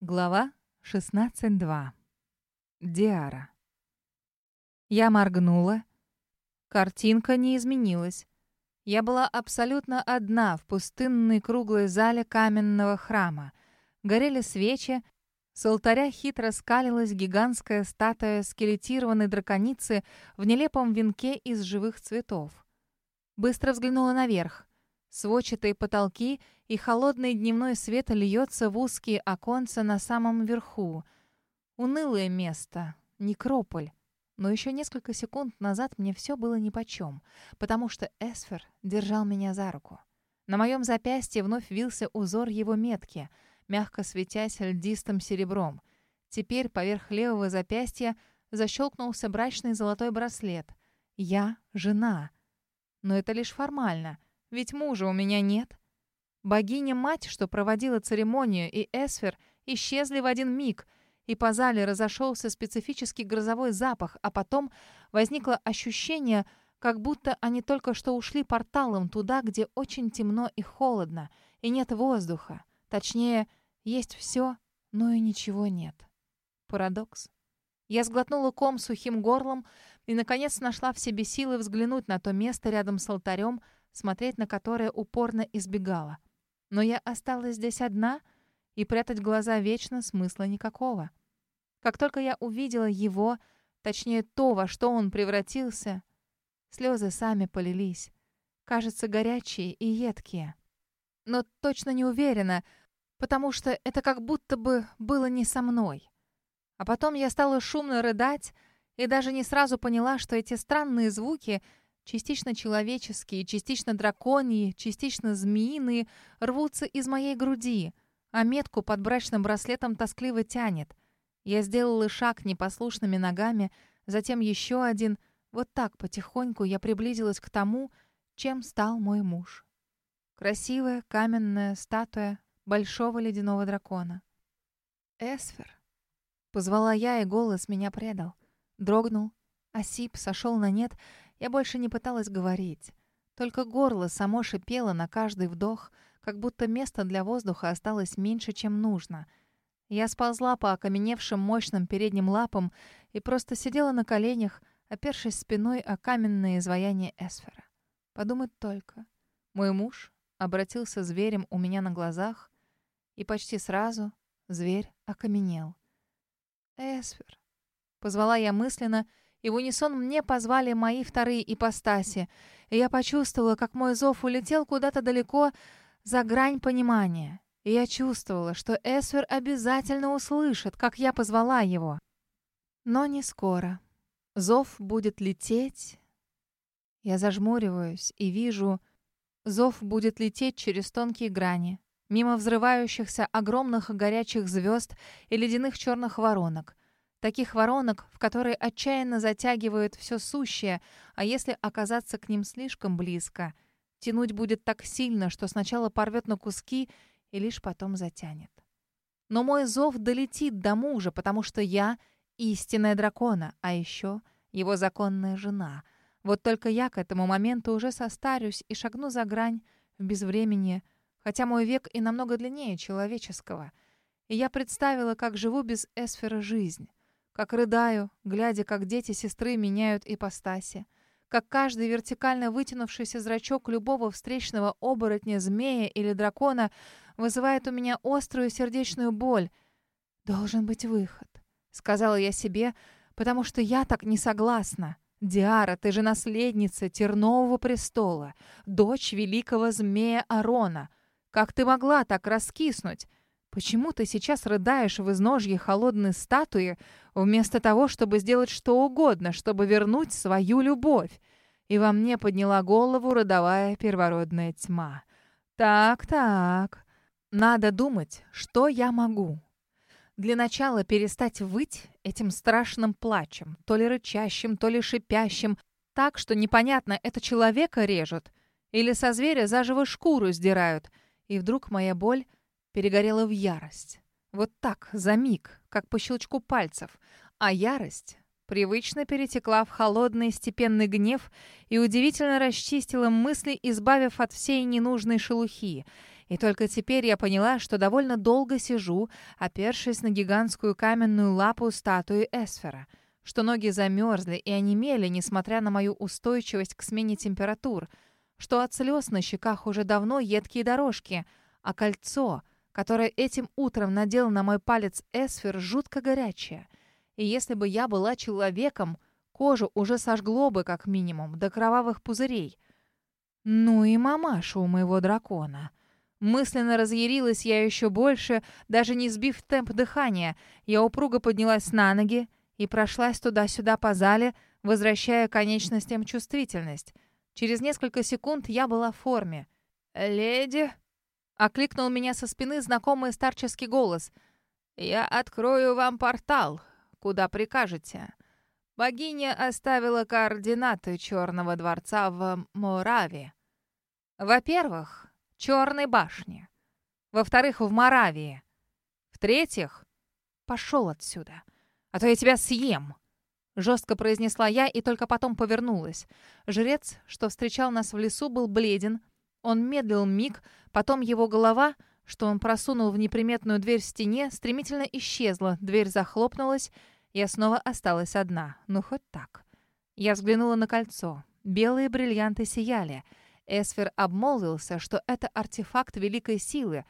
Глава 16.2. Диара. Я моргнула. Картинка не изменилась. Я была абсолютно одна в пустынной круглой зале каменного храма. Горели свечи, с алтаря хитро скалилась гигантская статуя скелетированной драконицы в нелепом венке из живых цветов. Быстро взглянула наверх. Сводчатые потолки и холодный дневной свет льется в узкие оконца на самом верху. Унылое место, некрополь. Но еще несколько секунд назад мне все было нипочем, потому что Эсфер держал меня за руку. На моем запястье вновь вился узор его метки, мягко светясь льдистым серебром. Теперь поверх левого запястья защелкнулся брачный золотой браслет. Я — жена. Но это лишь формально — ведь мужа у меня нет. Богиня-мать, что проводила церемонию, и Эсфер исчезли в один миг, и по зале разошелся специфический грозовой запах, а потом возникло ощущение, как будто они только что ушли порталом туда, где очень темно и холодно, и нет воздуха. Точнее, есть все, но и ничего нет. Парадокс. Я сглотнула ком сухим горлом и, наконец, нашла в себе силы взглянуть на то место рядом с алтарем, смотреть на которое упорно избегала. Но я осталась здесь одна, и прятать глаза вечно смысла никакого. Как только я увидела его, точнее то, во что он превратился, слезы сами полились. Кажется, горячие и едкие. Но точно не уверена, потому что это как будто бы было не со мной. А потом я стала шумно рыдать и даже не сразу поняла, что эти странные звуки — частично человеческие, частично драконьи, частично змеиные, рвутся из моей груди, а метку под брачным браслетом тоскливо тянет. Я сделала шаг непослушными ногами, затем еще один. Вот так потихоньку я приблизилась к тому, чем стал мой муж. Красивая каменная статуя большого ледяного дракона. «Эсфер!» Позвала я, и голос меня предал. Дрогнул, осип, сошел на нет — я больше не пыталась говорить. Только горло само шипело на каждый вдох, как будто места для воздуха осталось меньше, чем нужно. Я сползла по окаменевшим мощным передним лапам и просто сидела на коленях, опершись спиной о каменное изваяние Эсфера. Подумать только. Мой муж обратился зверем у меня на глазах, и почти сразу зверь окаменел. «Эсфер!» — позвала я мысленно — и в унисон мне позвали мои вторые ипостаси. И я почувствовала, как мой зов улетел куда-то далеко за грань понимания. И я чувствовала, что Эсвер обязательно услышит, как я позвала его. Но не скоро. Зов будет лететь. Я зажмуриваюсь и вижу... Зов будет лететь через тонкие грани, мимо взрывающихся огромных горячих звезд и ледяных черных воронок. Таких воронок, в которые отчаянно затягивают все сущее, а если оказаться к ним слишком близко, тянуть будет так сильно, что сначала порвет на куски и лишь потом затянет. Но мой зов долетит до мужа, потому что я — истинная дракона, а еще его законная жена. Вот только я к этому моменту уже состарюсь и шагну за грань в безвременье, хотя мой век и намного длиннее человеческого. И я представила, как живу без эсфера жизнь как рыдаю, глядя, как дети сестры меняют ипостаси, как каждый вертикально вытянувшийся зрачок любого встречного оборотня, змея или дракона вызывает у меня острую сердечную боль. «Должен быть выход», — сказала я себе, потому что я так не согласна. «Диара, ты же наследница Тернового престола, дочь великого змея Арона. Как ты могла так раскиснуть? Почему ты сейчас рыдаешь в изножье холодной статуи, вместо того, чтобы сделать что угодно, чтобы вернуть свою любовь? И во мне подняла голову родовая первородная тьма. Так-так, надо думать, что я могу. Для начала перестать выть этим страшным плачем, то ли рычащим, то ли шипящим, так, что непонятно, это человека режут или со зверя заживо шкуру сдирают. И вдруг моя боль перегорела в ярость. Вот так, за миг, как по щелчку пальцев. А ярость привычно перетекла в холодный степенный гнев и удивительно расчистила мысли, избавив от всей ненужной шелухи. И только теперь я поняла, что довольно долго сижу, опершись на гигантскую каменную лапу статуи Эсфера, что ноги замерзли и онемели, несмотря на мою устойчивость к смене температур, что от слез на щеках уже давно едкие дорожки, а кольцо, которое этим утром надел на мой палец Эсфер, жутко горячее. И если бы я была человеком, кожу уже сожгло бы как минимум до кровавых пузырей. Ну и мамаша у моего дракона. Мысленно разъярилась я еще больше, даже не сбив темп дыхания. Я упруго поднялась на ноги и прошлась туда-сюда по зале, возвращая конечностям чувствительность. Через несколько секунд я была в форме. «Леди?» — окликнул меня со спины знакомый старческий голос. «Я открою вам портал, куда прикажете». Богиня оставила координаты Черного дворца в Моравии. Во-первых, Черной башне. Во-вторых, в Моравии. В-третьих, пошел отсюда, а то я тебя съем. Жестко произнесла я и только потом повернулась. Жрец, что встречал нас в лесу, был бледен. Он медлил миг, потом его голова, что он просунул в неприметную дверь в стене, стремительно исчезла, дверь захлопнулась, я снова осталась одна. Ну, хоть так. Я взглянула на кольцо. Белые бриллианты сияли — Эсфер обмолвился, что это артефакт великой силы,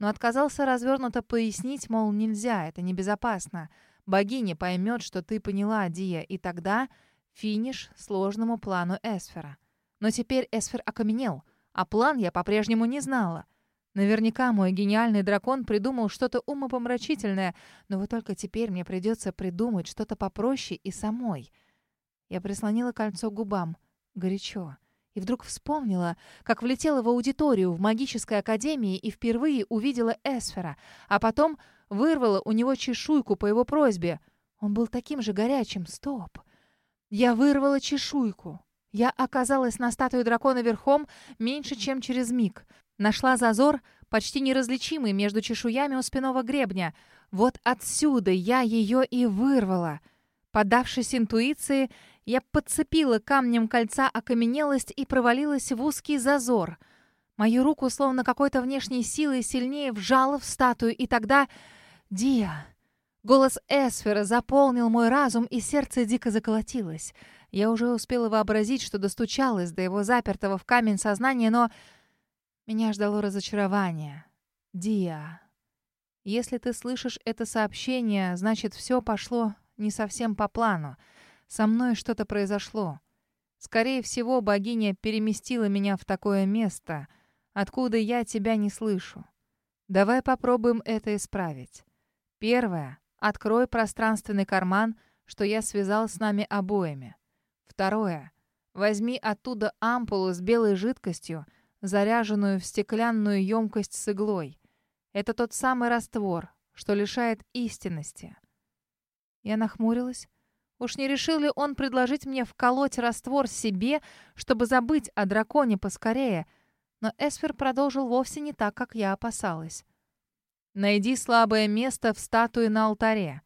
но отказался развернуто пояснить, мол, нельзя, это небезопасно. Богиня поймет, что ты поняла, Дия, и тогда финиш сложному плану Эсфера. Но теперь Эсфер окаменел, а план я по-прежнему не знала. Наверняка мой гениальный дракон придумал что-то умопомрачительное, но вот только теперь мне придется придумать что-то попроще и самой. Я прислонила кольцо к губам. Горячо. И вдруг вспомнила, как влетела в аудиторию в магической академии и впервые увидела Эсфера, а потом вырвала у него чешуйку по его просьбе. Он был таким же горячим. Стоп. Я вырвала чешуйку. Я оказалась на статуе дракона верхом меньше, чем через миг. Нашла зазор, почти неразличимый между чешуями у спинного гребня. Вот отсюда я ее и вырвала. Подавшись интуиции, я подцепила камнем кольца окаменелость и провалилась в узкий зазор. Мою руку словно какой-то внешней силой сильнее вжала в статую, и тогда... Диа! Голос Эсфера заполнил мой разум, и сердце дико заколотилось. Я уже успела вообразить, что достучалась до его запертого в камень сознания, но... Меня ждало разочарование. Диа, если ты слышишь это сообщение, значит, все пошло не совсем по плану. Со мной что-то произошло. Скорее всего, богиня переместила меня в такое место, откуда я тебя не слышу. Давай попробуем это исправить. Первое. Открой пространственный карман, что я связал с нами обоими. Второе. Возьми оттуда ампулу с белой жидкостью, заряженную в стеклянную емкость с иглой. Это тот самый раствор, что лишает истинности. Я нахмурилась. Уж не решил ли он предложить мне вколоть раствор себе, чтобы забыть о драконе поскорее? Но Эсфер продолжил вовсе не так, как я опасалась. «Найди слабое место в статуе на алтаре.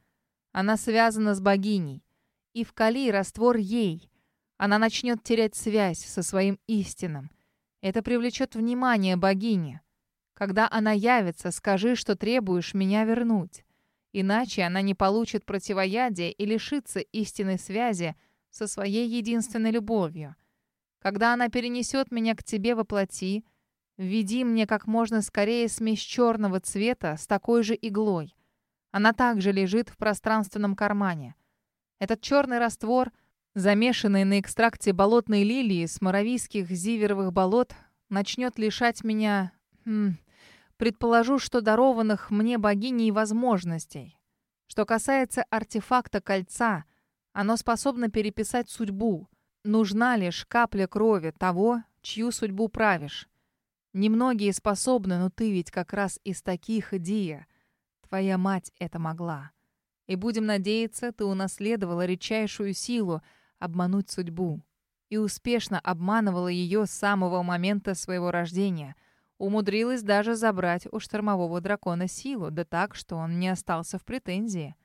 Она связана с богиней. И вкали раствор ей. Она начнет терять связь со своим истинным. Это привлечет внимание богини. Когда она явится, скажи, что требуешь меня вернуть. Иначе она не получит противоядия и лишится истинной связи со своей единственной любовью. Когда она перенесет меня к тебе во плоти, введи мне как можно скорее смесь черного цвета с такой же иглой. Она также лежит в пространственном кармане. Этот черный раствор, замешанный на экстракте болотной лилии с моровийских зиверовых болот, начнет лишать меня... Хм, Предположу, что дарованных мне богиней возможностей. Что касается артефакта кольца, оно способно переписать судьбу. Нужна лишь капля крови того, чью судьбу правишь. Немногие способны, но ты ведь как раз из таких, Дия. Твоя мать это могла. И будем надеяться, ты унаследовала редчайшую силу обмануть судьбу. И успешно обманывала ее с самого момента своего рождения — Умудрилась даже забрать у штормового дракона силу, да так, что он не остался в претензии.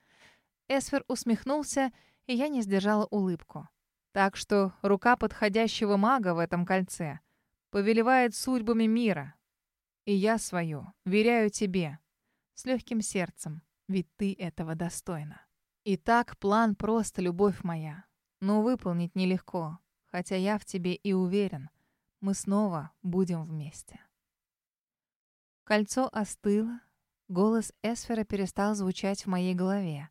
Эсфер усмехнулся, и я не сдержала улыбку. Так что рука подходящего мага в этом кольце повелевает судьбами мира. И я свою веряю тебе. С легким сердцем, ведь ты этого достойна. Итак, план просто, любовь моя. Но выполнить нелегко, хотя я в тебе и уверен. Мы снова будем вместе. Кольцо остыло, голос Эсфера перестал звучать в моей голове.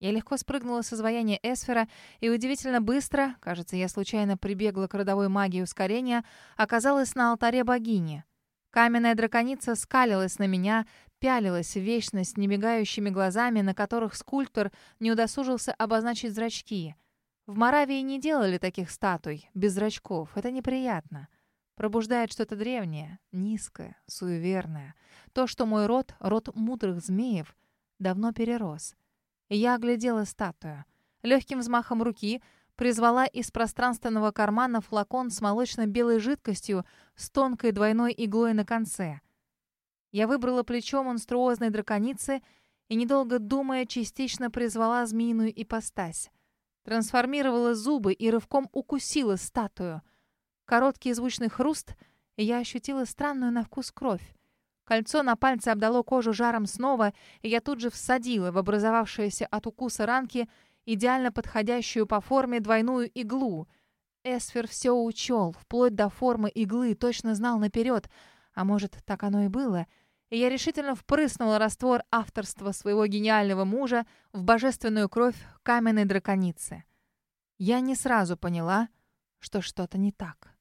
Я легко спрыгнула с изваяния Эсфера и удивительно быстро, кажется, я случайно прибегла к родовой магии ускорения, оказалась на алтаре богини. Каменная драконица скалилась на меня, пялилась в вечность немигающими глазами, на которых скульптор не удосужился обозначить зрачки. В Моравии не делали таких статуй, без зрачков. Это неприятно. Пробуждает что-то древнее, низкое, суеверное. То, что мой род, род мудрых змеев, давно перерос. Я оглядела статую. Легким взмахом руки призвала из пространственного кармана флакон с молочно-белой жидкостью с тонкой двойной иглой на конце. Я выбрала плечо монструозной драконицы и, недолго думая, частично призвала змеиную ипостась. Трансформировала зубы и рывком укусила статую. Короткий звучный хруст, и я ощутила странную на вкус кровь. Кольцо на пальце обдало кожу жаром снова, и я тут же всадила в образовавшиеся от укуса ранки идеально подходящую по форме двойную иглу. Эсфер все учел, вплоть до формы иглы, точно знал наперед. А может, так оно и было — и я решительно впрыснула раствор авторства своего гениального мужа в божественную кровь каменной драконицы. Я не сразу поняла, что что-то не так.